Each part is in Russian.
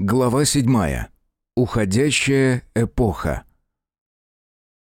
Глава седьмая. Уходящая эпоха.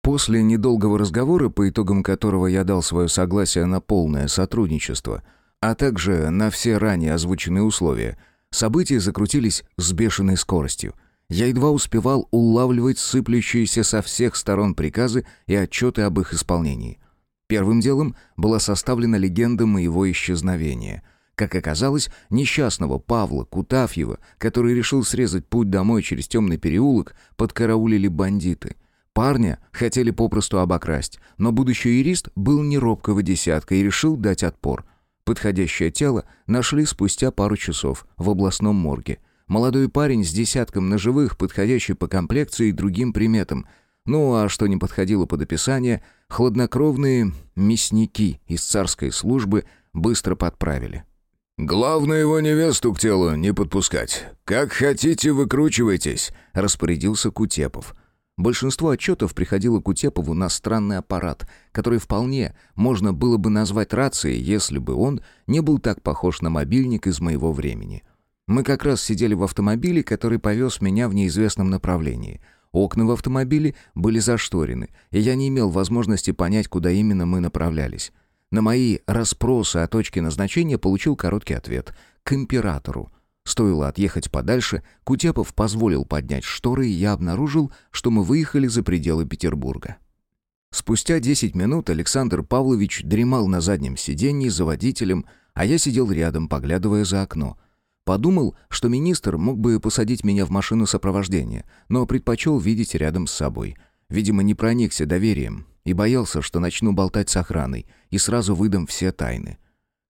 После недолгого разговора, по итогам которого я дал свое согласие на полное сотрудничество, а также на все ранее озвученные условия, события закрутились с бешеной скоростью. Я едва успевал улавливать сыплющиеся со всех сторон приказы и отчеты об их исполнении. Первым делом была составлена легенда моего исчезновения — как оказалось, несчастного Павла Кутафьева, который решил срезать путь домой через темный переулок, подкараулили бандиты. Парня хотели попросту обокрасть, но будущий юрист был не робкого десятка и решил дать отпор. Подходящее тело нашли спустя пару часов в областном морге. Молодой парень с десятком ножевых, подходящий по комплекции и другим приметам. Ну а что не подходило под описание, хладнокровные мясники из царской службы быстро подправили. «Главное его невесту к телу не подпускать. Как хотите, выкручивайтесь», — распорядился Кутепов. Большинство отчетов приходило Кутепову на странный аппарат, который вполне можно было бы назвать рацией, если бы он не был так похож на мобильник из моего времени. Мы как раз сидели в автомобиле, который повез меня в неизвестном направлении. Окна в автомобиле были зашторены, и я не имел возможности понять, куда именно мы направлялись. На мои расспросы о точке назначения получил короткий ответ. К императору. Стоило отъехать подальше, Кутепов позволил поднять шторы, и я обнаружил, что мы выехали за пределы Петербурга. Спустя 10 минут Александр Павлович дремал на заднем сиденье за водителем, а я сидел рядом, поглядывая за окно. Подумал, что министр мог бы посадить меня в машину сопровождения, но предпочел видеть рядом с собой. Видимо, не проникся доверием и боялся, что начну болтать с охраной и сразу выдам все тайны.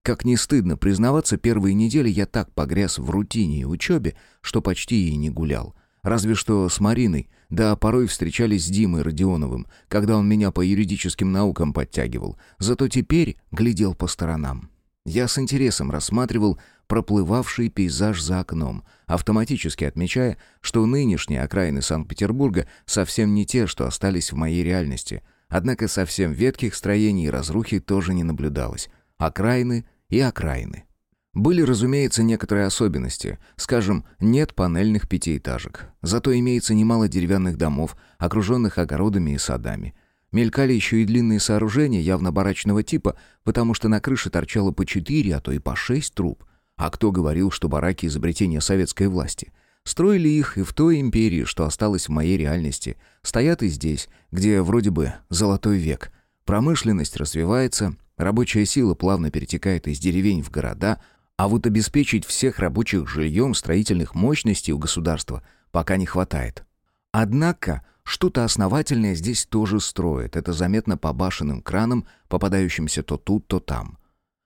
Как не стыдно признаваться, первые недели я так погряз в рутине и учебе, что почти и не гулял. Разве что с Мариной, да порой встречались с Димой Родионовым, когда он меня по юридическим наукам подтягивал. Зато теперь глядел по сторонам. Я с интересом рассматривал проплывавший пейзаж за окном, автоматически отмечая, что нынешние окраины Санкт-Петербурга совсем не те, что остались в моей реальности — Однако совсем ветких строений и разрухи тоже не наблюдалось. Окраины и окраины. Были, разумеется, некоторые особенности. Скажем, нет панельных пятиэтажек. Зато имеется немало деревянных домов, окруженных огородами и садами. Мелькали еще и длинные сооружения явно барачного типа, потому что на крыше торчало по четыре, а то и по шесть труб. А кто говорил, что бараки — изобретение советской власти — Строили их и в той империи, что осталось в моей реальности. Стоят и здесь, где вроде бы золотой век. Промышленность развивается, рабочая сила плавно перетекает из деревень в города, а вот обеспечить всех рабочих жильем строительных мощностей у государства пока не хватает. Однако что-то основательное здесь тоже строят, это заметно по башенным кранам, попадающимся то тут, то там.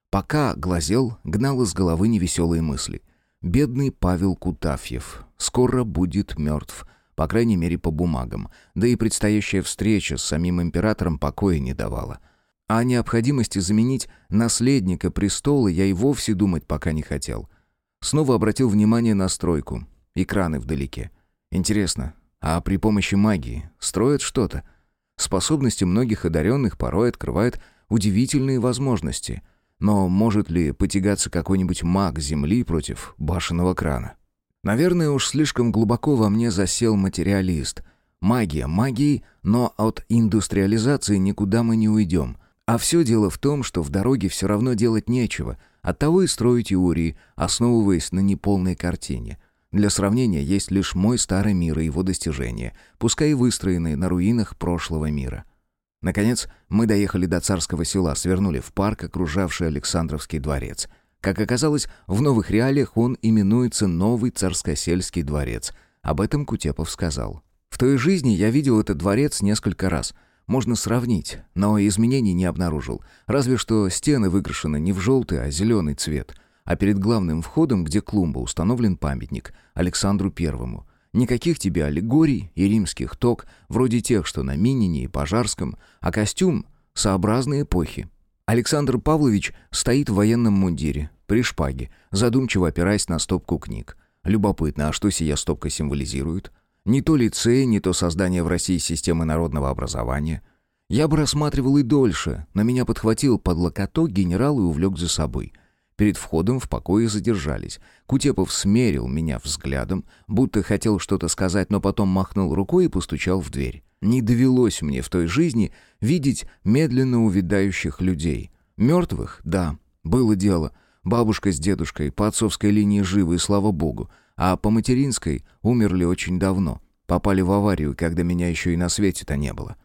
Пока глазел, гнал из головы невеселые мысли. Бедный Павел Кутафьев скоро будет мертв, по крайней мере по бумагам, да и предстоящая встреча с самим императором покоя не давала. А о необходимости заменить наследника престола я и вовсе думать пока не хотел. Снова обратил внимание на стройку, экраны вдалеке. Интересно, а при помощи магии строят что-то? Способности многих одаренных порой открывают удивительные возможности — но может ли потягаться какой-нибудь маг Земли против башенного крана? Наверное, уж слишком глубоко во мне засел материалист. Магия магией, но от индустриализации никуда мы не уйдем. А все дело в том, что в дороге все равно делать нечего. Оттого и строю теории, основываясь на неполной картине. Для сравнения есть лишь мой старый мир и его достижения, пускай выстроенные на руинах прошлого мира. Наконец, мы доехали до царского села, свернули в парк, окружавший Александровский дворец. Как оказалось, в новых реалиях он именуется Новый Царскосельский дворец. Об этом Кутепов сказал. В той жизни я видел этот дворец несколько раз. Можно сравнить, но изменений не обнаружил. Разве что стены выкрашены не в желтый, а зеленый цвет. А перед главным входом, где клумба, установлен памятник Александру Первому. Никаких тебе аллегорий и римских ток, вроде тех, что на Минине и Пожарском, а костюм — сообразной эпохи. Александр Павлович стоит в военном мундире, при шпаге, задумчиво опираясь на стопку книг. Любопытно, а что сия стопка символизирует? Не то лицей, не то создание в России системы народного образования. Я бы рассматривал и дольше, но меня подхватил под локоток генерал и увлек за собой — Перед входом в покое задержались. Кутепов смерил меня взглядом, будто хотел что-то сказать, но потом махнул рукой и постучал в дверь. Не довелось мне в той жизни видеть медленно увядающих людей. Мертвых? Да, было дело. Бабушка с дедушкой по отцовской линии живы, и слава богу. А по материнской умерли очень давно. Попали в аварию, когда меня еще и на свете-то не было.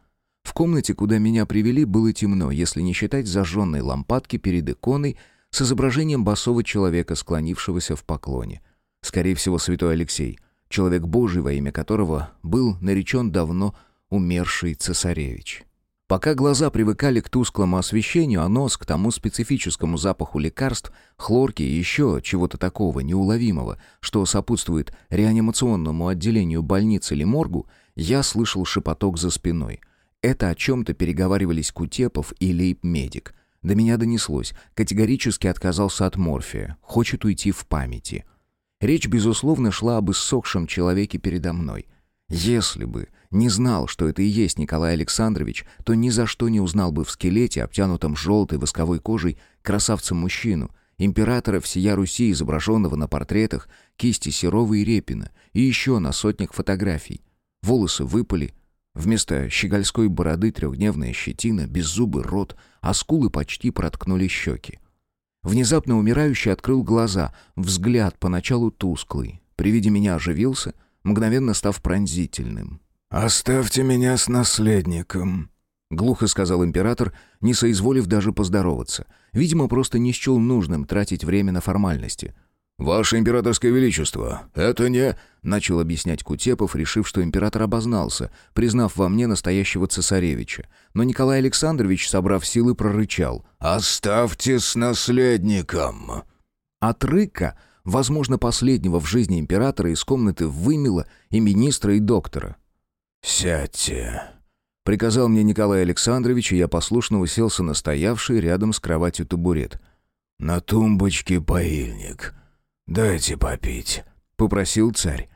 В комнате, куда меня привели, было темно, если не считать зажженной лампадки перед иконой с изображением босого человека, склонившегося в поклоне. Скорее всего, святой Алексей, человек Божий, во имя которого был наречен давно умерший цесаревич. Пока глаза привыкали к тусклому освещению, а нос к тому специфическому запаху лекарств, хлорки и еще чего-то такого неуловимого, что сопутствует реанимационному отделению больницы или моргу, я слышал шепоток за спиной. Это о чем-то переговаривались Кутепов и лейб-медик. До меня донеслось, категорически отказался от морфия, хочет уйти в памяти. Речь, безусловно, шла об иссохшем человеке передо мной. Если бы не знал, что это и есть Николай Александрович, то ни за что не узнал бы в скелете, обтянутом желтой восковой кожей, красавца-мужчину, императора всея Руси, изображенного на портретах кисти Серова и Репина, и еще на сотнях фотографий. Волосы выпали, вместо щегольской бороды трехдневная щетина, беззубый рот, а скулы почти проткнули щеки. Внезапно умирающий открыл глаза, взгляд поначалу тусклый. При виде меня оживился, мгновенно став пронзительным. «Оставьте меня с наследником», — глухо сказал император, не соизволив даже поздороваться. Видимо, просто не счел нужным тратить время на формальности. «Ваше императорское величество, это не...» — начал объяснять Кутепов, решив, что император обознался, признав во мне настоящего цесаревича. Но Николай Александрович, собрав силы, прорычал. «Оставьте с наследником!» От рыка, возможно, последнего в жизни императора, из комнаты вымело и министра, и доктора. «Сядьте», — приказал мне Николай Александрович, и я послушно уселся на стоявший рядом с кроватью табурет. «На тумбочке поильник. Дайте попить», — попросил царь.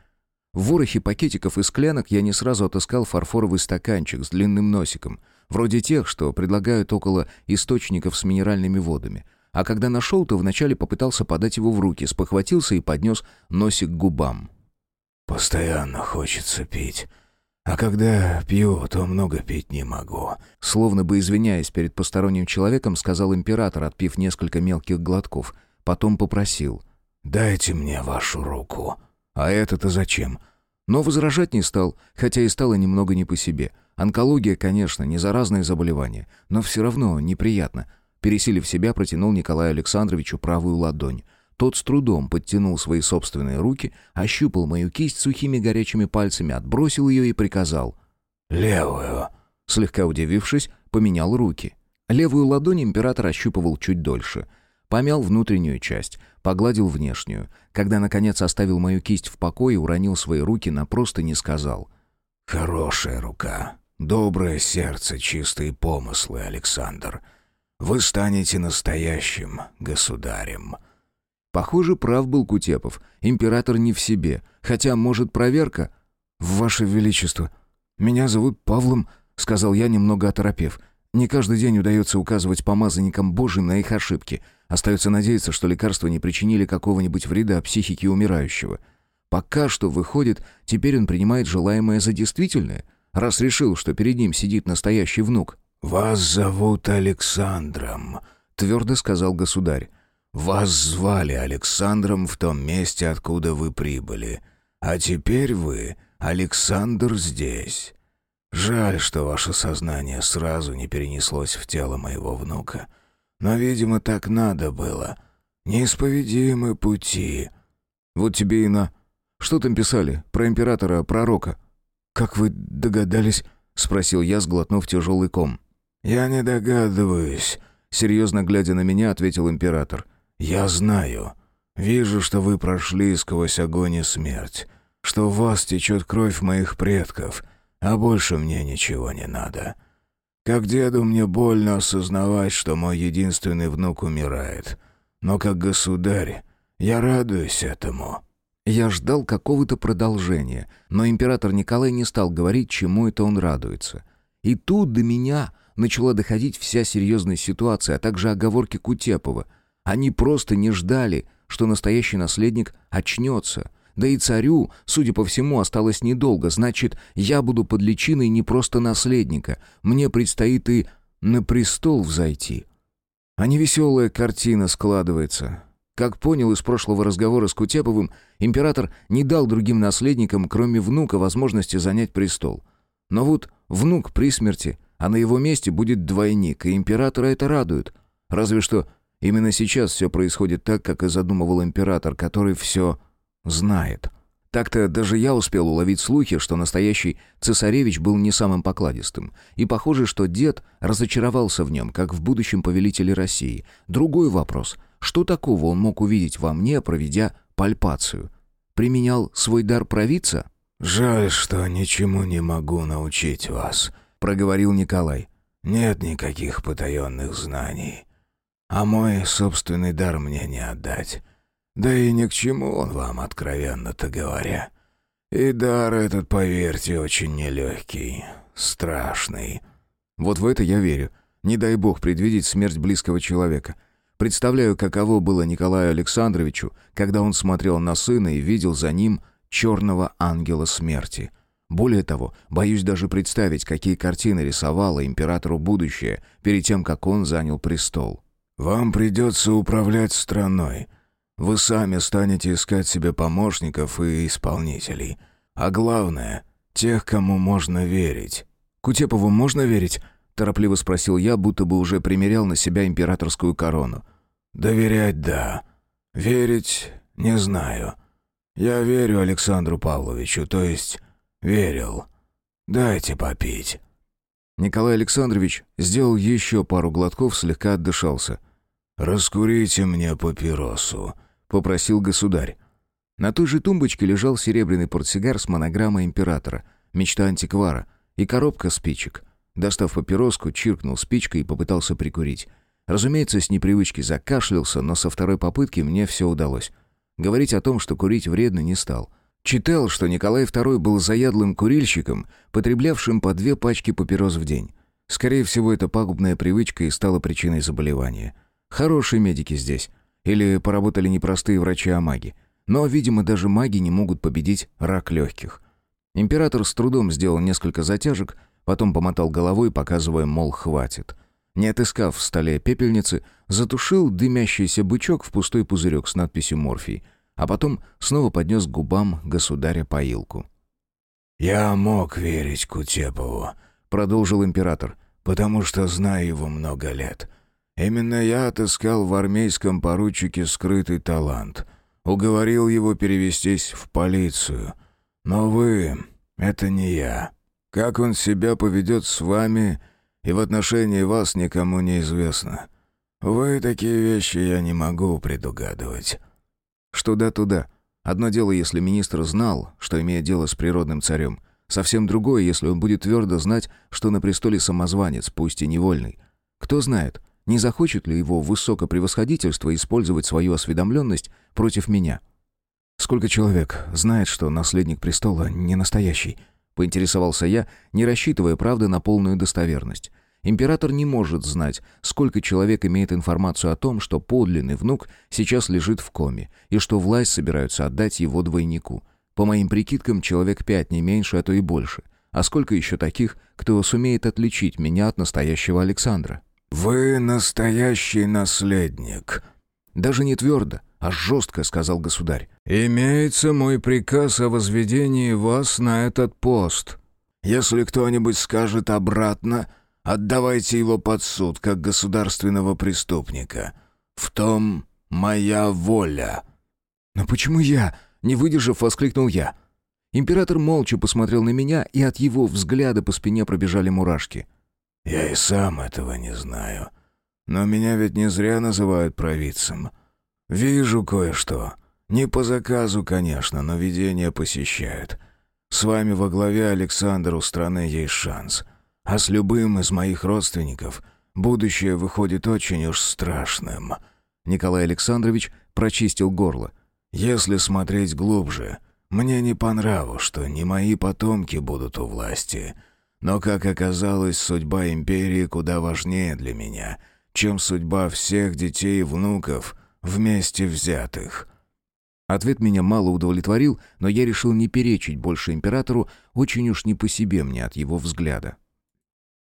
В ворохе пакетиков и склянок я не сразу отыскал фарфоровый стаканчик с длинным носиком, вроде тех, что предлагают около источников с минеральными водами. А когда нашел, то вначале попытался подать его в руки, спохватился и поднес носик к губам. «Постоянно хочется пить», а когда пью, то много пить не могу». Словно бы извиняясь перед посторонним человеком, сказал император, отпив несколько мелких глотков. Потом попросил. «Дайте мне вашу руку». «А это-то зачем?» Но возражать не стал, хотя и стало немного не по себе. Онкология, конечно, не заразное заболевание, но все равно неприятно. Пересилив себя, протянул Николаю Александровичу правую ладонь. Тот с трудом подтянул свои собственные руки, ощупал мою кисть сухими горячими пальцами, отбросил ее и приказал. «Левую». Слегка удивившись, поменял руки. Левую ладонь император ощупывал чуть дольше. Помял внутреннюю часть, погладил внешнюю. Когда, наконец, оставил мою кисть в покое, уронил свои руки на просто не сказал. «Хорошая рука, доброе сердце, чистые помыслы, Александр. Вы станете настоящим государем». Похоже, прав был Кутепов. Император не в себе. Хотя, может, проверка? «Ваше Величество, меня зовут Павлом», — сказал я, немного оторопев. «Не каждый день удается указывать помазанникам Божьим на их ошибки. Остается надеяться, что лекарства не причинили какого-нибудь вреда психике умирающего. Пока что, выходит, теперь он принимает желаемое за действительное, раз решил, что перед ним сидит настоящий внук». «Вас зовут Александром», — твердо сказал государь. Вас звали Александром в том месте, откуда вы прибыли. А теперь вы, Александр, здесь. Жаль, что ваше сознание сразу не перенеслось в тело моего внука. Но, видимо, так надо было. Неисповедимы пути. Вот тебе и на. Что там писали? Про императора-пророка? Как вы догадались? Спросил я, сглотнув тяжелый ком. Я не догадываюсь. Серьезно глядя на меня, ответил император. «Я знаю. Вижу, что вы прошли сквозь огонь и смерть, что в вас течет кровь моих предков, а больше мне ничего не надо. Как деду мне больно осознавать, что мой единственный внук умирает, но как государь я радуюсь этому». Я ждал какого-то продолжения, но император Николай не стал говорить, чему это он радуется. И тут до меня начала доходить вся серьезная ситуация, а также оговорки Кутепова — Они просто не ждали, что настоящий наследник очнется. Да и царю, судя по всему, осталось недолго. Значит, я буду под личиной не просто наследника. Мне предстоит и на престол взойти. А невеселая картина складывается. Как понял из прошлого разговора с Кутеповым, император не дал другим наследникам, кроме внука, возможности занять престол. Но вот внук при смерти, а на его месте будет двойник, и императора это радует. Разве что именно сейчас все происходит так, как и задумывал император, который все знает. Так-то даже я успел уловить слухи, что настоящий цесаревич был не самым покладистым. И похоже, что дед разочаровался в нем, как в будущем повелителе России. Другой вопрос. Что такого он мог увидеть во мне, проведя пальпацию? Применял свой дар провидца? «Жаль, что ничему не могу научить вас», — проговорил Николай. «Нет никаких потаенных знаний. А мой собственный дар мне не отдать. Да и ни к чему он вам, откровенно-то говоря. И дар этот, поверьте, очень нелегкий, страшный». Вот в это я верю. Не дай бог предвидеть смерть близкого человека. Представляю, каково было Николаю Александровичу, когда он смотрел на сына и видел за ним черного ангела смерти. Более того, боюсь даже представить, какие картины рисовало императору будущее перед тем, как он занял престол. «Вам придется управлять страной», вы сами станете искать себе помощников и исполнителей. А главное, тех, кому можно верить». «Кутепову можно верить?» — торопливо спросил я, будто бы уже примерял на себя императорскую корону. «Доверять — да. Верить — не знаю. Я верю Александру Павловичу, то есть верил. Дайте попить». Николай Александрович сделал еще пару глотков, слегка отдышался. «Раскурите мне папиросу», попросил государь. На той же тумбочке лежал серебряный портсигар с монограммой императора, мечта антиквара, и коробка спичек. Достав папироску, чиркнул спичкой и попытался прикурить. Разумеется, с непривычки закашлялся, но со второй попытки мне все удалось. Говорить о том, что курить вредно, не стал. Читал, что Николай II был заядлым курильщиком, потреблявшим по две пачки папирос в день. Скорее всего, это пагубная привычка и стала причиной заболевания. Хорошие медики здесь. Или поработали не простые врачи, а маги. Но, видимо, даже маги не могут победить рак легких. Император с трудом сделал несколько затяжек, потом помотал головой, показывая, мол, хватит. Не отыскав в столе пепельницы, затушил дымящийся бычок в пустой пузырек с надписью «Морфий», а потом снова поднес к губам государя поилку. «Я мог верить Кутепову», — продолжил император, «потому что знаю его много лет. Именно я отыскал в армейском поручике скрытый талант. Уговорил его перевестись в полицию. Но вы — это не я. Как он себя поведет с вами и в отношении вас никому не известно. Вы такие вещи я не могу предугадывать». Что да, туда. Одно дело, если министр знал, что имеет дело с природным царем. Совсем другое, если он будет твердо знать, что на престоле самозванец, пусть и невольный. Кто знает, не захочет ли его высокопревосходительство использовать свою осведомленность против меня? Сколько человек знает, что наследник престола не настоящий? Поинтересовался я, не рассчитывая, правда, на полную достоверность. Император не может знать, сколько человек имеет информацию о том, что подлинный внук сейчас лежит в коме, и что власть собираются отдать его двойнику. По моим прикидкам, человек пять, не меньше, а то и больше. А сколько еще таких, кто сумеет отличить меня от настоящего Александра? «Вы настоящий наследник». «Даже не твердо, а жестко», — сказал государь. «Имеется мой приказ о возведении вас на этот пост. Если кто-нибудь скажет обратно, отдавайте его под суд, как государственного преступника. В том моя воля». «Но почему я?» — не выдержав, воскликнул я. Император молча посмотрел на меня, и от его взгляда по спине пробежали мурашки. Я и сам этого не знаю. Но меня ведь не зря называют провидцем. Вижу кое-что. Не по заказу, конечно, но видения посещают. С вами во главе Александр у страны есть шанс. А с любым из моих родственников будущее выходит очень уж страшным. Николай Александрович прочистил горло. Если смотреть глубже, мне не по нраву, что не мои потомки будут у власти — но, как оказалось, судьба империи куда важнее для меня, чем судьба всех детей и внуков, вместе взятых». Ответ меня мало удовлетворил, но я решил не перечить больше императору, очень уж не по себе мне от его взгляда.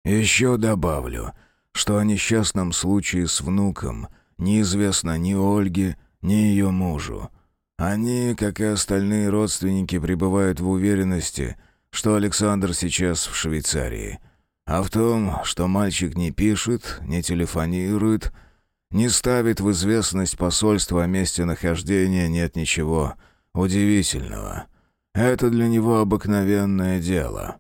«Еще добавлю, что о несчастном случае с внуком неизвестно ни Ольге, ни ее мужу. Они, как и остальные родственники, пребывают в уверенности, что Александр сейчас в Швейцарии. А в том, что мальчик не пишет, не телефонирует, не ставит в известность посольство о месте нахождения, нет ничего удивительного. Это для него обыкновенное дело.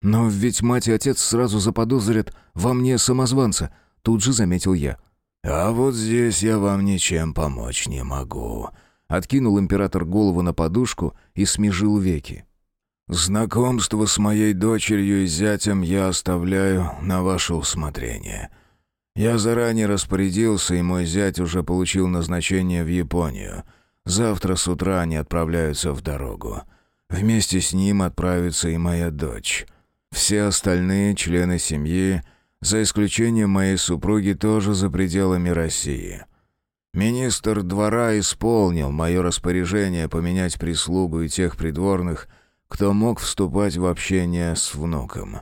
«Но ведь мать и отец сразу заподозрят во мне самозванца», — тут же заметил я. «А вот здесь я вам ничем помочь не могу», — откинул император голову на подушку и смежил веки. «Знакомство с моей дочерью и зятем я оставляю на ваше усмотрение. Я заранее распорядился, и мой зять уже получил назначение в Японию. Завтра с утра они отправляются в дорогу. Вместе с ним отправится и моя дочь. Все остальные члены семьи, за исключением моей супруги, тоже за пределами России». Министр двора исполнил мое распоряжение поменять прислугу и тех придворных, кто мог вступать в общение с внуком.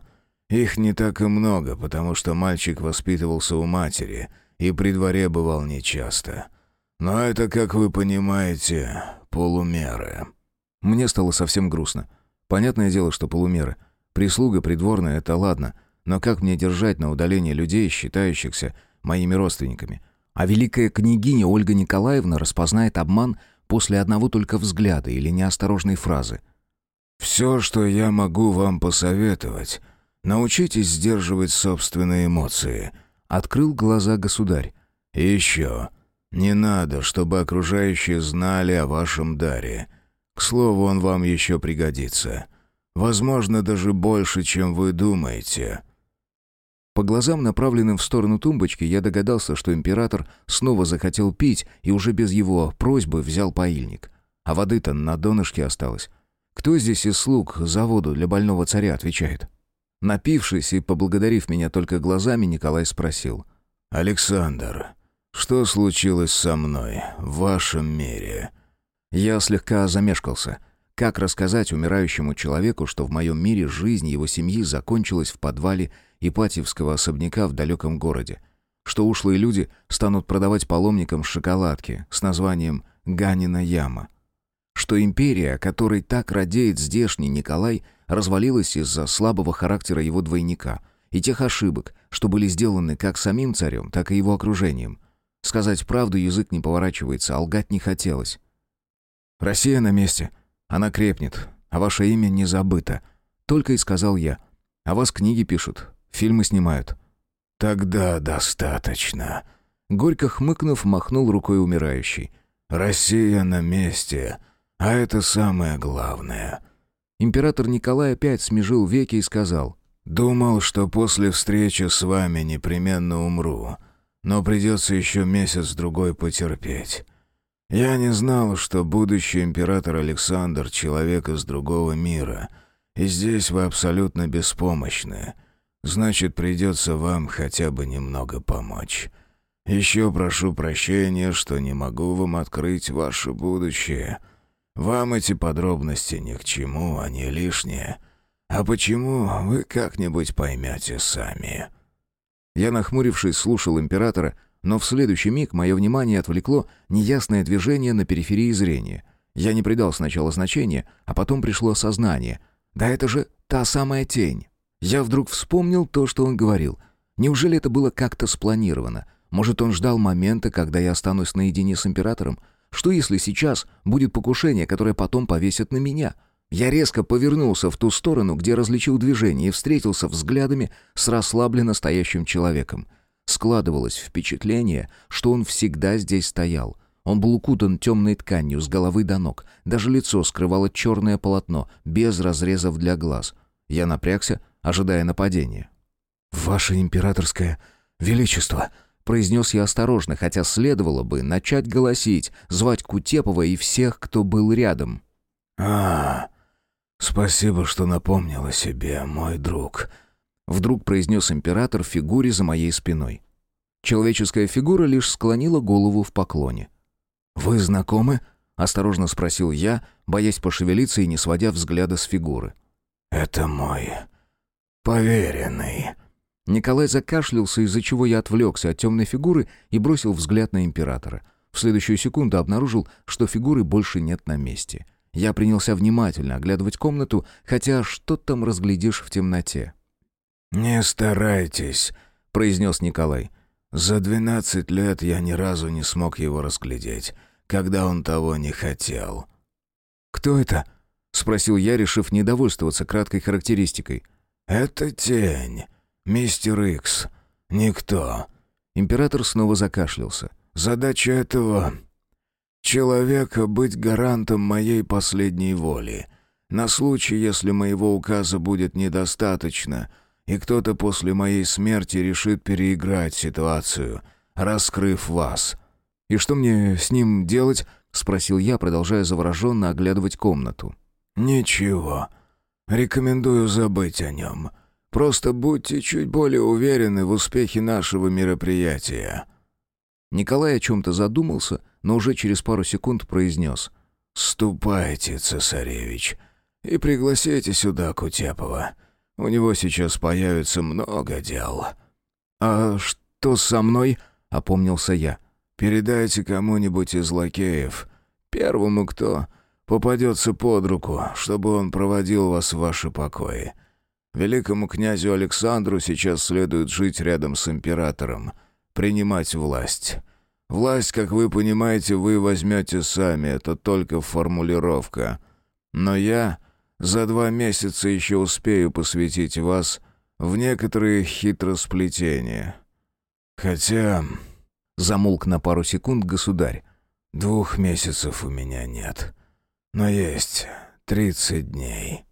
Их не так и много, потому что мальчик воспитывался у матери и при дворе бывал нечасто. Но это, как вы понимаете, полумеры. Мне стало совсем грустно. Понятное дело, что полумеры. Прислуга придворная — это ладно, но как мне держать на удалении людей, считающихся моими родственниками? А великая княгиня Ольга Николаевна распознает обман после одного только взгляда или неосторожной фразы — «Все, что я могу вам посоветовать, научитесь сдерживать собственные эмоции», — открыл глаза государь. «И еще, не надо, чтобы окружающие знали о вашем даре. К слову, он вам еще пригодится. Возможно, даже больше, чем вы думаете». По глазам, направленным в сторону тумбочки, я догадался, что император снова захотел пить и уже без его просьбы взял поильник. А воды-то на донышке осталось. Кто здесь из слуг за воду для больного царя отвечает? Напившись и поблагодарив меня только глазами, Николай спросил. «Александр, что случилось со мной в вашем мире?» Я слегка замешкался. Как рассказать умирающему человеку, что в моем мире жизнь его семьи закончилась в подвале Ипатьевского особняка в далеком городе? Что ушлые люди станут продавать паломникам шоколадки с названием «Ганина яма»? Что империя, которой так радеет здешний Николай, развалилась из-за слабого характера его двойника и тех ошибок, что были сделаны как самим царем, так и его окружением. Сказать правду язык не поворачивается, а лгать не хотелось. «Россия на месте. Она крепнет, а ваше имя не забыто», — только и сказал я. «А вас книги пишут, фильмы снимают». «Тогда достаточно», — горько хмыкнув, махнул рукой умирающий. «Россия на месте, а это самое главное». Император Николай опять смежил веки и сказал. «Думал, что после встречи с вами непременно умру, но придется еще месяц-другой потерпеть. Я не знал, что будущий император Александр — человек из другого мира, и здесь вы абсолютно беспомощны. Значит, придется вам хотя бы немного помочь». Еще прошу прощения, что не могу вам открыть ваше будущее. Вам эти подробности ни к чему, они лишние. А почему, вы как-нибудь поймете сами». Я, нахмурившись, слушал императора, но в следующий миг мое внимание отвлекло неясное движение на периферии зрения. Я не придал сначала значения, а потом пришло осознание. Да это же та самая тень. Я вдруг вспомнил то, что он говорил. Неужели это было как-то спланировано? Может, он ждал момента, когда я останусь наедине с императором? Что если сейчас будет покушение, которое потом повесят на меня? Я резко повернулся в ту сторону, где различил движение, и встретился взглядами с расслабленно стоящим человеком. Складывалось впечатление, что он всегда здесь стоял. Он был укутан темной тканью с головы до ног. Даже лицо скрывало черное полотно, без разрезов для глаз. Я напрягся, ожидая нападения. «Ваше императорское величество!» Произнес я осторожно, хотя следовало бы начать голосить, звать Кутепова и всех, кто был рядом. «А, спасибо, что напомнил о себе, мой друг», — вдруг произнес император в фигуре за моей спиной. Человеческая фигура лишь склонила голову в поклоне. «Вы знакомы?» — осторожно спросил я, боясь пошевелиться и не сводя взгляда с фигуры. «Это мой поверенный». Николай закашлялся, из-за чего я отвлекся от темной фигуры и бросил взгляд на императора. В следующую секунду обнаружил, что фигуры больше нет на месте. Я принялся внимательно оглядывать комнату, хотя что там разглядишь в темноте. «Не старайтесь», — произнес Николай. «За двенадцать лет я ни разу не смог его разглядеть, когда он того не хотел». «Кто это?» — спросил я, решив не довольствоваться краткой характеристикой. «Это тень, мистер Икс. Никто». Император снова закашлялся. «Задача этого человека — быть гарантом моей последней воли. На случай, если моего указа будет недостаточно — и кто-то после моей смерти решит переиграть ситуацию, раскрыв вас. «И что мне с ним делать?» — спросил я, продолжая завороженно оглядывать комнату. «Ничего. Рекомендую забыть о нем. Просто будьте чуть более уверены в успехе нашего мероприятия». Николай о чем-то задумался, но уже через пару секунд произнес. «Ступайте, цесаревич, и пригласите сюда Кутепова. У него сейчас появится много дел». «А что со мной?» — опомнился я. «Передайте кому-нибудь из лакеев, первому кто попадется под руку, чтобы он проводил вас в ваши покои. Великому князю Александру сейчас следует жить рядом с императором, принимать власть». Власть, как вы понимаете, вы возьмете сами, это только формулировка. Но я за два месяца еще успею посвятить вас в некоторые хитросплетения. Хотя...» Замолк на пару секунд государь. «Двух месяцев у меня нет. Но есть тридцать дней».